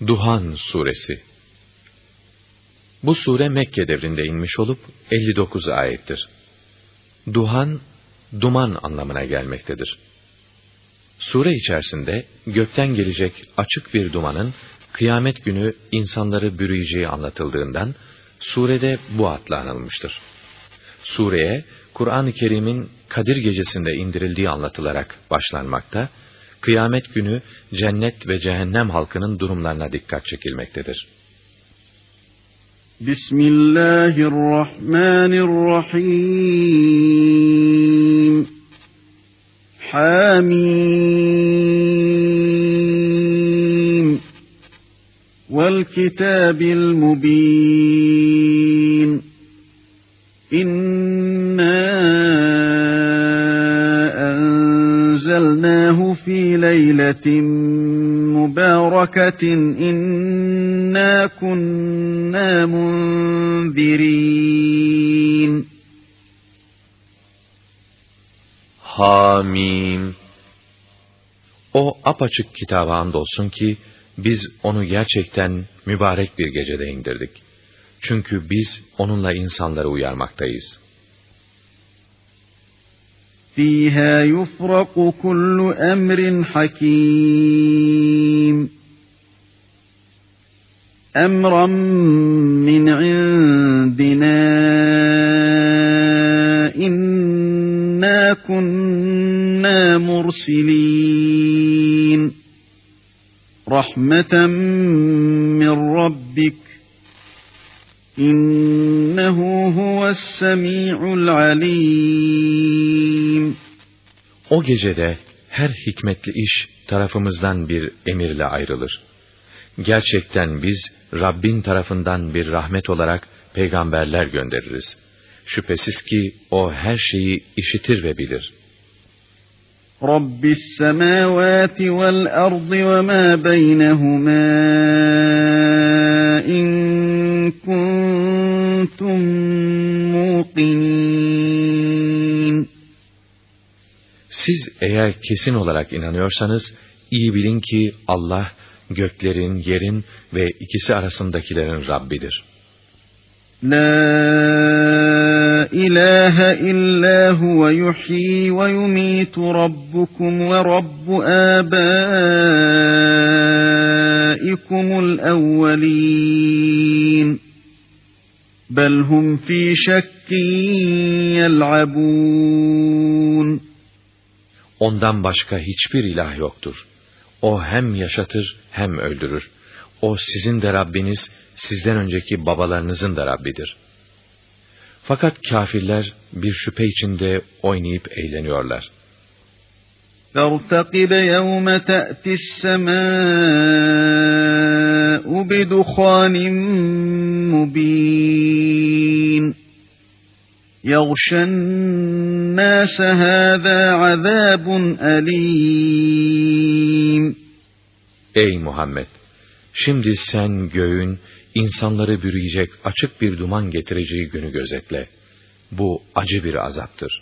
Duhan Suresi Bu sure Mekke devrinde inmiş olup 59 ayettir. Duhan, duman anlamına gelmektedir. Sure içerisinde gökten gelecek açık bir dumanın kıyamet günü insanları bürüyeceği anlatıldığından surede bu adla anılmıştır. Sureye Kur'an-ı Kerim'in Kadir gecesinde indirildiği anlatılarak başlanmakta kıyamet günü cennet ve cehennem halkının durumlarına dikkat çekilmektedir. Bismillahirrahmanirrahim. Hamim. Vel kitabil mubin. İnna أنزلناه في ليلة مباركة إنا كنا منذرين Hamim O apaçık kitaba andolsun ki biz onu gerçekten mübarek bir gecede indirdik. Çünkü biz onunla insanları uyarmaktayız.'' فيها يفرق كل أمر حكيم. أمرا من عندنا إنا كنا مرسلين. رحمة من ربك İnnehu huves-semi'ul alim. O gecede her hikmetli iş tarafımızdan bir emirle ayrılır. Gerçekten biz Rabbin tarafından bir rahmet olarak peygamberler göndeririz. Şüphesiz ki o her şeyi işitir ve bilir. Rabbis semavati vel ardı ve ma Siz eğer kesin olarak inanıyorsanız, iyi bilin ki Allah, göklerin, yerin ve ikisi arasındakilerin Rabbidir. La ilahe illa huve yuhyi ve yumitu rabbukum ve rabbu âbâikumul evvelîn. Bel hum fî şekkin yel'abûn. Ondan başka hiçbir ilah yoktur. O hem yaşatır hem öldürür. O sizin de Rabbiniz, sizden önceki babalarınızın da Rabbidir. Fakat kafirler bir şüphe içinde oynayıp eğleniyorlar. فَارْتَقِبْ يَوْمَ تَأْتِ السَّمَاءُ بِدُخَانٍ مُبِينٍ يَغْشَى النَّاسَ هَذَا عَذَابٌ أَلِيمٌ Ey Muhammed! Şimdi sen göğün, insanları bürüyecek açık bir duman getireceği günü gözetle. Bu acı bir azaptır.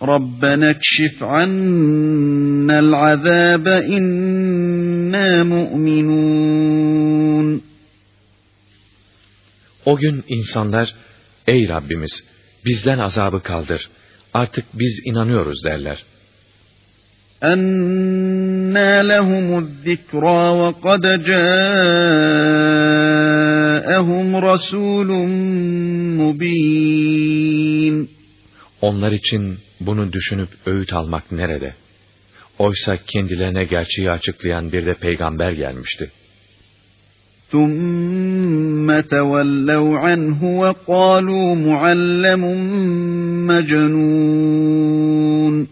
رَبَّنَا اكْشِفْ عَنَّا الْعَذَابَ إِنَّا مُؤْمِنُونَ O gün insanlar, ey Rabbimiz bizden azabı kaldır, artık biz inanıyoruz derler. أَنَّا لَهُمُ الذِّكْرَى وَقَدْ جَاءَهُمْ رَسُولٌ مُبِينٌ Onlar için bunu düşünüp öğüt almak nerede? Oysa kendilerine gerçeği açıklayan bir de peygamber gelmişti. ثُمَّ تَوَلَّوْا عَنْهُ وَقَالُوا مُعَلَّمٌ مَجْنُونَ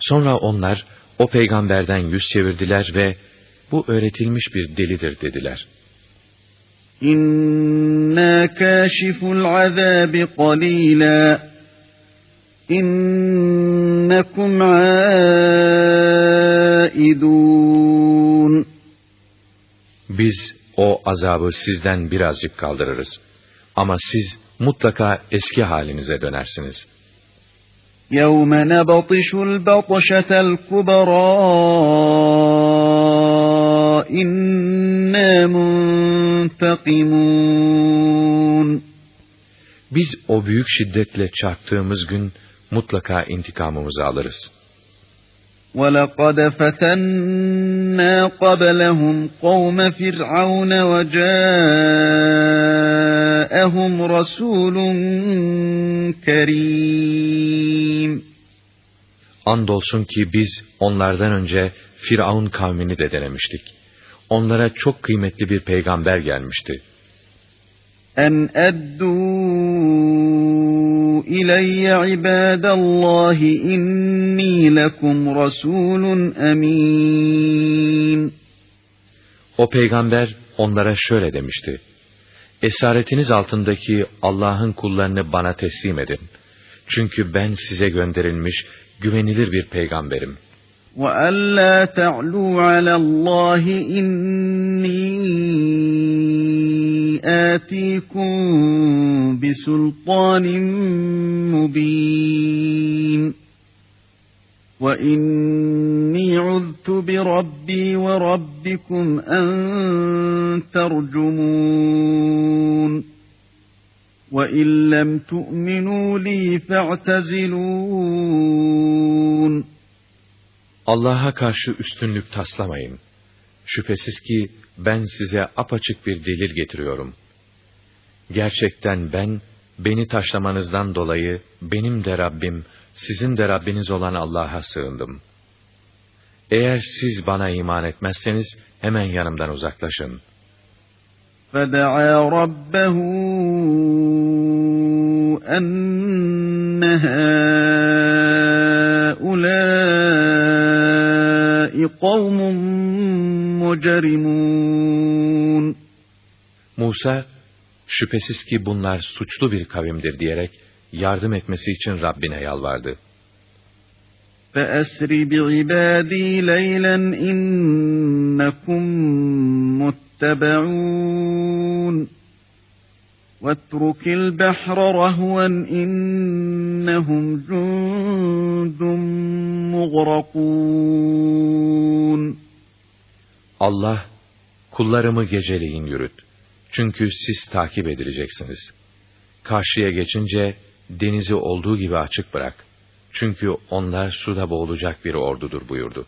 Sonra onlar o peygamberden yüz çevirdiler ve bu öğretilmiş bir delidir dediler. İnna kâşiful azâbi qalîlâ innekum âidûn. Biz o azabı sizden birazcık kaldırırız. Ama siz mutlaka eski halinize dönersiniz.'' يَوْمَ نَبَطِشُ الْبَطْشَةَ الْكُبْرَى إِنَّا إِنَّا مُنْتَقِمُونَ Biz o büyük şiddetle çarptığımız gün mutlaka intikamımızı alırız. وَلَقَدْ فَتَنَّا قَبْلَهُمْ قَوْمَ فِرْعَوْنَ وَجَاءَهُمْ رَسُولٌ كَرِيمٌ Andolsun ki biz onlardan önce Firavun kavmini de denemiştik. Onlara çok kıymetli bir peygamber gelmişti. En eddu ileyye ibadallahi inni lekum rasulun emin. O peygamber onlara şöyle demişti. Esaretiniz altındaki Allah'ın kullarını bana teslim edin. Çünkü ben size gönderilmiş güvenilir bir peygamberim. وَأَلَّا تَعْلُوا عَلَى اللّٰهِ اِنِّي آتِيكُمْ بِسُلْطَانٍ مُبِينٍ وَإِنِّي عُذْتُ بِرَبِّي وَرَبِّكُمْ أَن تَرْجُمُونَ وَإِن لَّمْ تُؤْمِنُوا لِي فَاعْتَزِلُونَ Allah'a karşı üstünlük taslamayın. Şüphesiz ki ben size apaçık bir delil getiriyorum. Gerçekten ben, beni taşlamanızdan dolayı benim de Rabbim, sizin de Rabbiniz olan Allah'a sığındım. Eğer siz bana iman etmezseniz hemen yanımdan uzaklaşın.'' فدعا ربه أن هؤلاء قوم مجرمون Musa, şüphesiz ki bunlar suçlu bir kavimdir diyerek yardım etmesi için Rabbine yalvardı. فَأَسْرِ بِعِبَادِي لَيْلًا إِنَّكُمْ مُتَّبَعُونَ وَاتْرُكِ الْبَحْرَ رَهْوًا إِنَّهُمْ جُنْدٌ مُغْرَقُونَ Allah, kullarımı geceleyin yürüt. Çünkü siz takip edileceksiniz. Karşıya geçince denizi olduğu gibi açık bırak. Çünkü onlar suda boğulacak bir ordudur buyurdu.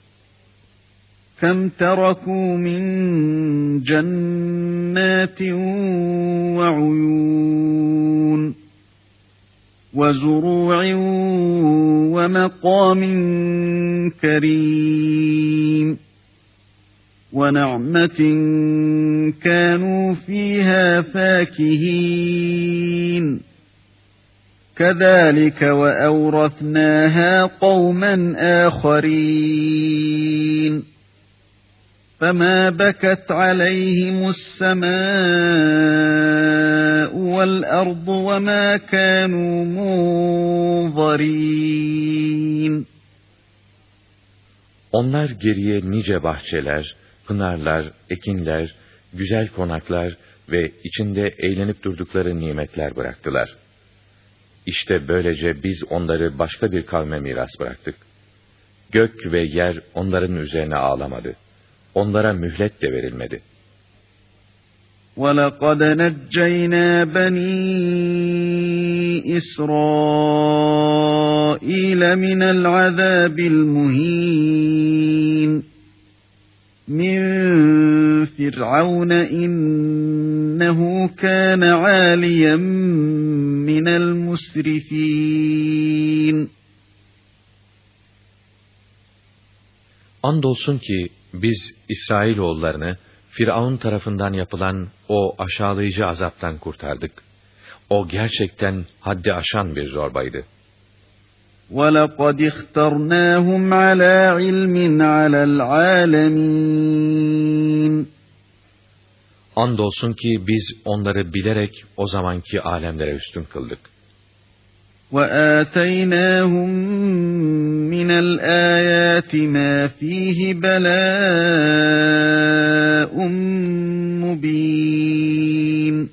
كَمْ تَرَكُوا مِنْ جَنَّاتٍ وَعُيُونٍ وَزُرُوعٍ وَمَقَامٍ كَرِيمٍ وَنَعْمَةٍ كَانُوا فِيهَا فَاكِهِينَ. كَذَٰلِكَ وَأَوْرَثْنَاهَا قَوْمًا آخَرِينَ. فَمَا بَكَتْ عَلَيْهِمُ السَّمَاءُ وَالْأَرْضُ وَمَا كَانُوا مُنظَرِينَ. Onlar geriye nice bahçeler, pınarlar, ekinler, güzel konaklar ve içinde eğlenip durdukları nimetler bıraktılar.'' İşte böylece biz onları başka bir kavme miras bıraktık. Gök ve yer onların üzerine ağlamadı. Onlara mühlet de verilmedi. وَلَقَدْ نَجَّيْنَا بَنِي إِسْرَائِيلَ مِنَ الْعَذَابِ الْمُهِينِ min firavun innehu kana aliyen minel musrifin. Andolsun ki biz İsrailoğullarını Firavun tarafından yapılan o aşağılayıcı azaptan kurtardık. O gerçekten haddi aşan bir zorbaydı.'' وَلَقَدْ اخْتَرْنَاهُمْ عَلَى عِلْمٍ عَلَى الْعَالَمِينَ Andolsun ki biz onları bilerek o zamanki alemlere üstün kıldık. وَآتَيْنَاهُمْ مِنَ الْآيَاتِ مَا فِيهِ بَلَاءٌ مُبِينٌ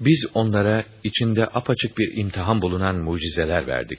Biz onlara içinde apaçık bir imtihan bulunan mucizeler verdik.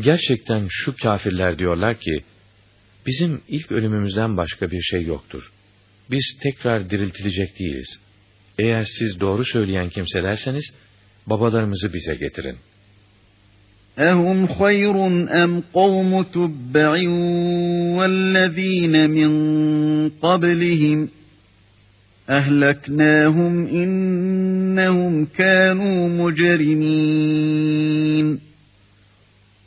Gerçekten şu kafirler diyorlar ki, bizim ilk ölümümüzden başka bir şey yoktur. Biz tekrar diriltilecek değiliz. Eğer siz doğru söyleyen kimselerseniz, babalarımızı bize getirin. اَهُمْ خَيْرٌ اَمْ قَوْمُ تُبَّعٍ وَالَّذ۪ينَ مِنْ قَبْلِهِمْ اَهْلَكْنَاهُمْ اِنَّهُمْ كَانُوا مُجْرِمِينَ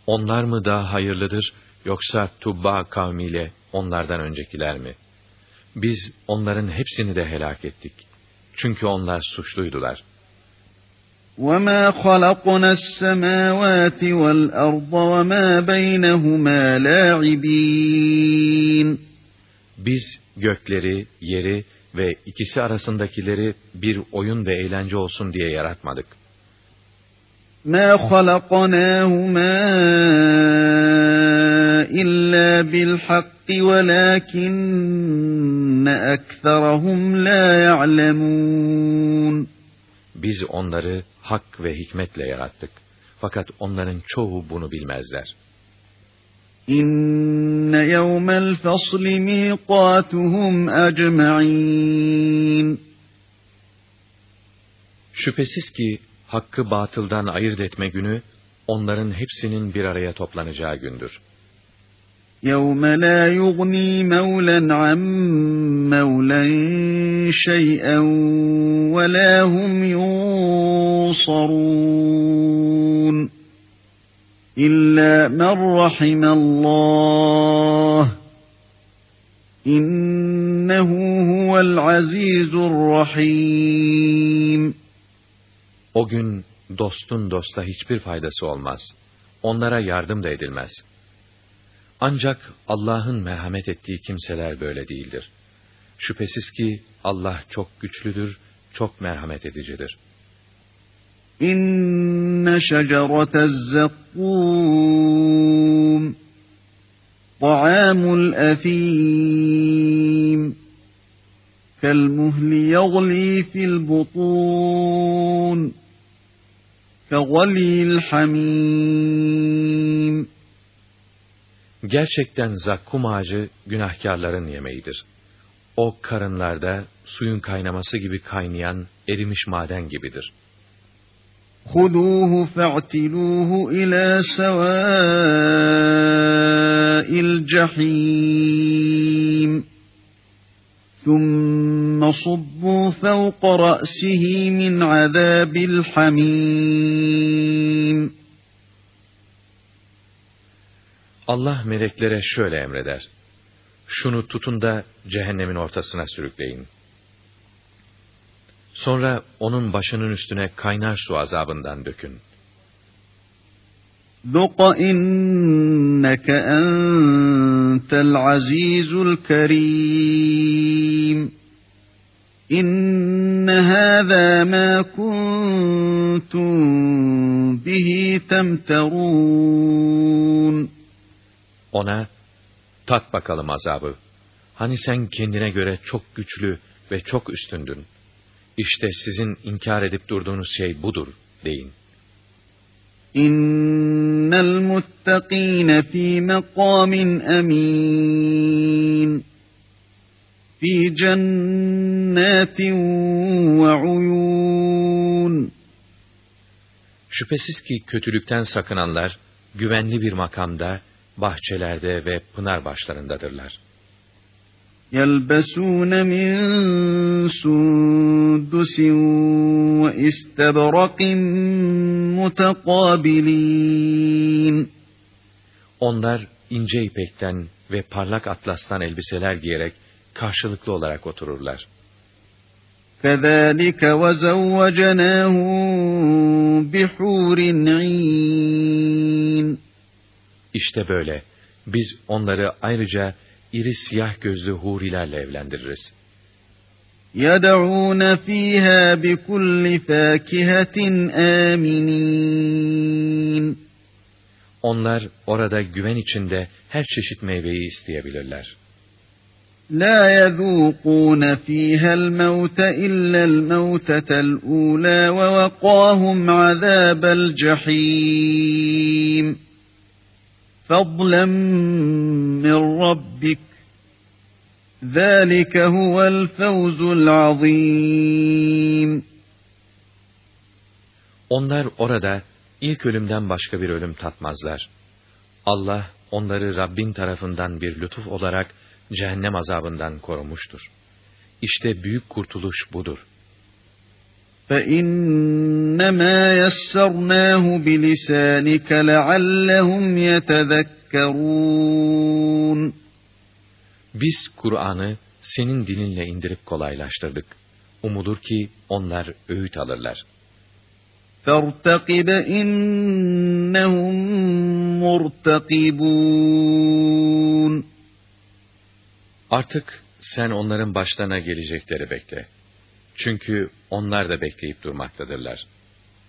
Onlar mı daha hayırlıdır, yoksa Tubba kavmiyle onlardan öncekiler mi? Biz onların hepsini de helak ettik. Çünkü onlar suçluydular. وَمَا خَلَقْنَا السَّمَاوَاتِ وَالْأَرْضَ وَمَا بَيْنَهُمَا لَاعِبِينَ Biz gökleri, yeri ve ikisi arasındakileri bir oyun ve eğlence olsun diye yaratmadık. مَا خَلَقْنَاهُمَا إِلَّا بِالْحَقِّ وَلَكِنَّ أَكْثَرَهُمْ لَا يَعْلَمُونَ Biz onları hak ve hikmetle yarattık. Fakat onların çoğu bunu bilmezler. İnne yevmel fasli miqatuhum ecma'in. Şüphesiz ki hakkı batıldan ayırt etme günü onların hepsinin bir araya toplanacağı gündür. يَوْمَ لَا يُغْنِي مَوْلًا عَنْ مَوْلًا شَيْئًا وَلَا هُمْ يُنصَرُونَ إِلَّا مَنْ رَحِمَ اللّٰهِ إِنَّهُ هُوَ الْعَزِيزُ الرَّحِيمُ O gün dostun dosta hiçbir faydası olmaz. Onlara yardım da edilmez. Ancak Allah'ın merhamet ettiği kimseler böyle değildir. Şüphesiz ki Allah çok güçlüdür, çok merhamet edicidir. İnne şecerete zekkum Ta'amul efim Kelmuhli yagli fil butun Kegalil hamim Gerçekten zakkum ağacı günahkarların yemeğidir. O karınlarda suyun kaynaması gibi kaynayan erimiş maden gibidir. خُذُوهُ فَاعْتِلُوهُ إِلَى سَوَاءِ الْجَحِيمِ ثُمَّ صُبُّوا فَوْقَ رَأْسِهِ مِنْ عَذَابِ الْحَمِيمِ Allah meleklere şöyle emreder. Şunu tutun da cehennemin ortasına sürükleyin. Sonra onun başının üstüne kaynar su azabından dökün. ذُقَ إِنَّكَ أَنْتَ الْعَزِيزُ الْكَرِيمُ İnne hâzâ mâ kuntum bihi temterûn. Ona, tat bakalım azabı. Hani sen kendine göre çok güçlü ve çok üstündün. İşte sizin inkar edip durduğunuz şey budur, deyin. İnnel muttakîne fî mekâmin emîn. Fî cennetin ve uyûn. Şüphesiz ki kötülükten sakınanlar, güvenli bir makamda, bahçelerde ve pınar başlarındadırlar. يَلْبَسُونَ مِنْ سُنْدُسٍ وَإِسْتَبْرَقٍ مُتَقَابِلِينَ Onlar ince ipekten ve parlak atlastan elbiseler giyerek karşılıklı olarak otururlar. كَذَٰلِكَ وَزَوَّجَنَاهُمْ بِحُورٍ عِينٍ İşte böyle. Biz onları ayrıca iri siyah gözlü hurilerle evlendiririz. يَدْعُونَ ف۪يهَا بِكُلِّ فَاكِهَةٍ آمِنِينَ Onlar orada güven içinde her çeşit meyveyi isteyebilirler. لا يذوقون فيها الموت إلا الموتة الأولى ووقاهم عذاب الجحيم فضلا من ربك ذلك هو الفوز العظيم Onlar orada ilk ölümden başka bir ölüm tatmazlar. Allah onları Rabbin tarafından bir lütuf olarak cehennem azabından korumuştur. İşte büyük kurtuluş budur. فَإِنَّمَا يَسَّرْنَاهُ بِلِسَانِكَ لَعَلَّهُمْ يَتَذَكَّرُونَ Biz Kur'an'ı senin dilinle indirip kolaylaştırdık. Umudur ki onlar öğüt alırlar. فَارْتَقِبْ اِنَّهُمْ مُرْتَقِبُونَ Artık sen onların başlarına gelecekleri bekle. Çünkü onlar da bekleyip durmaktadırlar.''